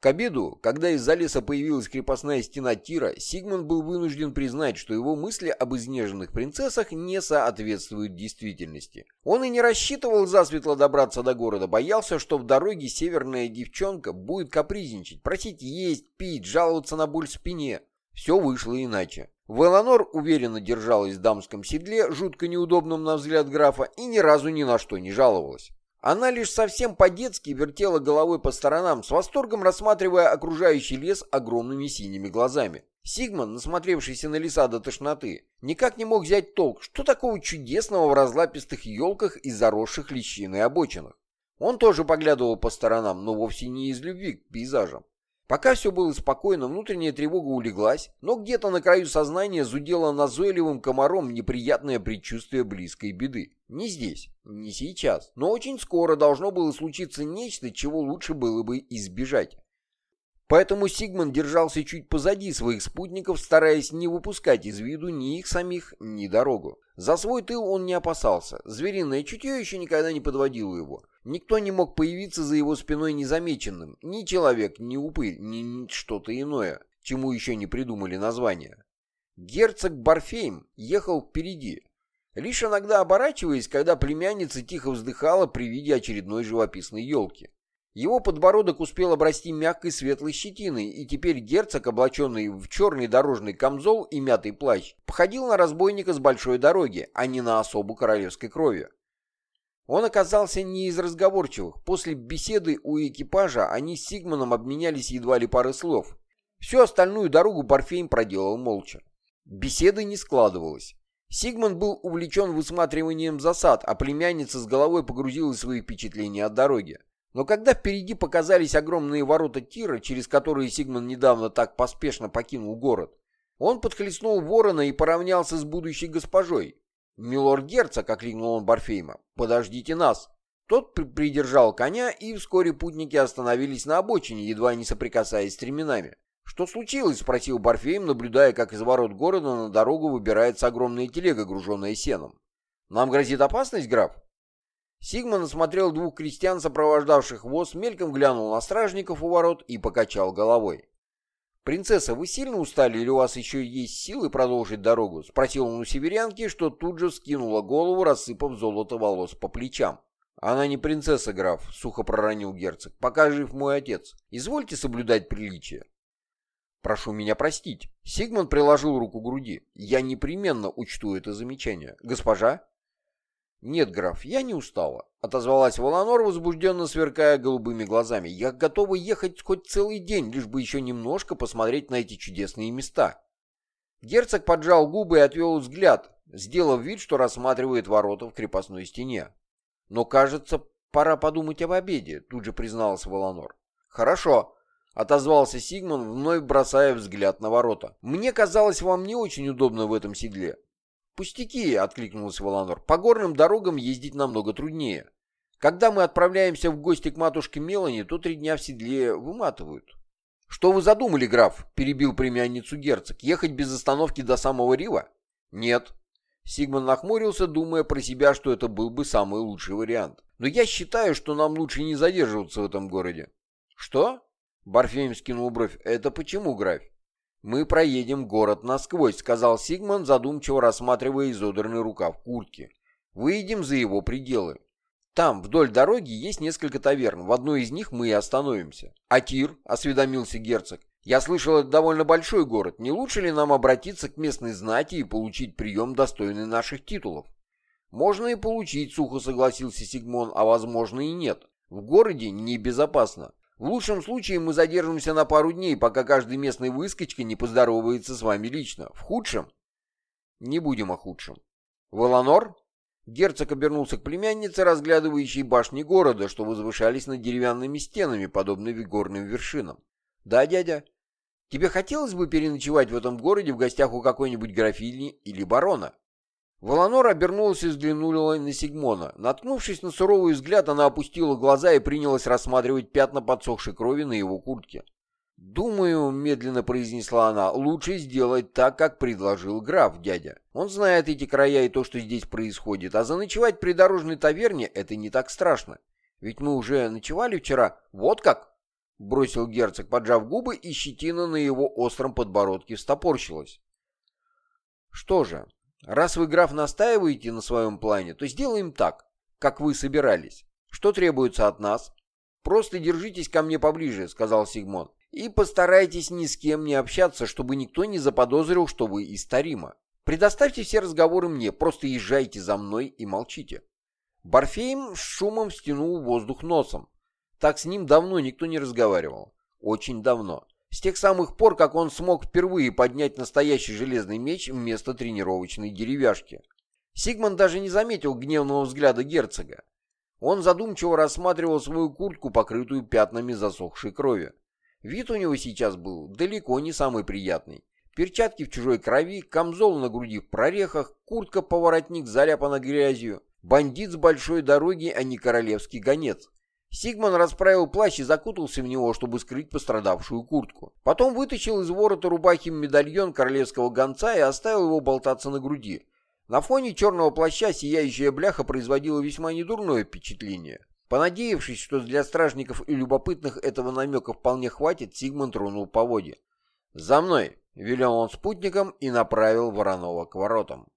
К обеду, когда из-за леса появилась крепостная стена Тира, Сигмунд был вынужден признать, что его мысли об изнеженных принцессах не соответствуют действительности. Он и не рассчитывал засветло добраться до города, боялся, что в дороге северная девчонка будет капризничать, просить есть, пить, жаловаться на боль в спине. Все вышло иначе. Веланор уверенно держалась в дамском седле, жутко неудобном на взгляд графа, и ни разу ни на что не жаловалась. Она лишь совсем по-детски вертела головой по сторонам, с восторгом рассматривая окружающий лес огромными синими глазами. Сигман, насмотревшийся на леса до тошноты, никак не мог взять толк, что такого чудесного в разлапистых елках и заросших лещиной обочинах. Он тоже поглядывал по сторонам, но вовсе не из любви к пейзажам. Пока все было спокойно, внутренняя тревога улеглась, но где-то на краю сознания зудело назойливым комаром неприятное предчувствие близкой беды. Не здесь, не сейчас, но очень скоро должно было случиться нечто, чего лучше было бы избежать. Поэтому Сигман держался чуть позади своих спутников, стараясь не выпускать из виду ни их самих, ни дорогу. За свой тыл он не опасался, звериное чутье еще никогда не подводило его. Никто не мог появиться за его спиной незамеченным. Ни человек, ни упырь, ни что-то иное, чему еще не придумали название. Герцог Барфейм ехал впереди, лишь иногда оборачиваясь, когда племянница тихо вздыхала при виде очередной живописной елки. Его подбородок успел обрасти мягкой светлой щетиной, и теперь герцог, облаченный в черный дорожный камзол и мятый плащ, походил на разбойника с большой дороги, а не на особу королевской крови. Он оказался не из разговорчивых. После беседы у экипажа они с Сигманом обменялись едва ли парой слов. Всю остальную дорогу Парфейм проделал молча. Беседы не складывалось. Сигман был увлечен высматриванием засад, а племянница с головой погрузилась в свои впечатления от дороги. Но когда впереди показались огромные ворота Тира, через которые Сигман недавно так поспешно покинул город, он подхлестнул ворона и поравнялся с будущей госпожой. «Милорд-герцог!» — окликнул он Барфейма. «Подождите нас!» Тот придержал коня, и вскоре путники остановились на обочине, едва не соприкасаясь стременами. «Что случилось?» — спросил Барфейм, наблюдая, как из ворот города на дорогу выбирается огромная телега, груженная сеном. «Нам грозит опасность, граф?» Сигман осмотрел двух крестьян, сопровождавших воз, мельком глянул на стражников у ворот и покачал головой. «Принцесса, вы сильно устали или у вас еще есть силы продолжить дорогу?» — спросил он у северянки, что тут же скинула голову, рассыпав золото волос по плечам. «Она не принцесса, граф», — сухо проронил герцог. «Пока жив мой отец. Извольте соблюдать приличие». «Прошу меня простить». Сигман приложил руку к груди. «Я непременно учту это замечание. Госпожа?» «Нет, граф, я не устала», — отозвалась Воланор, возбужденно сверкая голубыми глазами. «Я готова ехать хоть целый день, лишь бы еще немножко посмотреть на эти чудесные места». Герцог поджал губы и отвел взгляд, сделав вид, что рассматривает ворота в крепостной стене. «Но, кажется, пора подумать об обеде», — тут же призналась Воланор. «Хорошо», — отозвался Сигман, вновь бросая взгляд на ворота. «Мне казалось, вам не очень удобно в этом седле. «Пустяки», — откликнулась Воланор, — «по горным дорогам ездить намного труднее. Когда мы отправляемся в гости к матушке Мелани, то три дня в седле выматывают». «Что вы задумали, граф?» — перебил племянницу герцог. «Ехать без остановки до самого Рива?» «Нет». Сигман нахмурился, думая про себя, что это был бы самый лучший вариант. «Но я считаю, что нам лучше не задерживаться в этом городе». «Что?» — Барфейм скинул бровь. «Это почему, граф?» «Мы проедем город насквозь», — сказал Сигман, задумчиво рассматривая изодранный рукав куртки. «Выйдем за его пределы. Там, вдоль дороги, есть несколько таверн. В одной из них мы и остановимся». «А Тир?» — осведомился герцог. «Я слышал, это довольно большой город. Не лучше ли нам обратиться к местной знати и получить прием, достойный наших титулов?» «Можно и получить», — сухо согласился Сигмон, «а возможно и нет. В городе небезопасно. В лучшем случае мы задержимся на пару дней, пока каждый местный выскочка не поздоровается с вами лично. В худшем? Не будем о худшем. Воланор? Герцог обернулся к племяннице, разглядывающей башни города, что возвышались над деревянными стенами, подобно горным вершинам. Да, дядя? Тебе хотелось бы переночевать в этом городе в гостях у какой-нибудь графини или барона? Волонор обернулась и взглянула на Сигмона. Наткнувшись на суровый взгляд, она опустила глаза и принялась рассматривать пятна подсохшей крови на его куртке. «Думаю», — медленно произнесла она, — «лучше сделать так, как предложил граф, дядя. Он знает эти края и то, что здесь происходит, а заночевать в придорожной таверне — это не так страшно. Ведь мы уже ночевали вчера. Вот как?» — бросил герцог, поджав губы, и щетина на его остром подбородке встопорщилась. «Что же, раз вы, граф, настаиваете на своем плане, то сделаем так, как вы собирались. Что требуется от нас?» «Просто держитесь ко мне поближе», — сказал Сигмон. «И постарайтесь ни с кем не общаться, чтобы никто не заподозрил, что вы из Тарима. Предоставьте все разговоры мне, просто езжайте за мной и молчите». Барфейм с шумом стянул воздух носом. Так с ним давно никто не разговаривал. Очень давно. С тех самых пор, как он смог впервые поднять настоящий железный меч вместо тренировочной деревяшки. Сигман даже не заметил гневного взгляда герцога. Он задумчиво рассматривал свою куртку, покрытую пятнами засохшей крови. Вид у него сейчас был далеко не самый приятный. Перчатки в чужой крови, камзол на груди в прорехах, куртка-поворотник заляпана грязью. Бандит с большой дороги, а не королевский гонец. Сигман расправил плащ и закутался в него, чтобы скрыть пострадавшую куртку. Потом вытащил из ворота рубахи медальон королевского гонца и оставил его болтаться на груди. На фоне черного плаща сияющая бляха производила весьма недурное впечатление. Понадеявшись, что для стражников и любопытных этого намека вполне хватит, Сигман тронул по воде. «За мной!» — велел он спутникам и направил Воронова к воротам.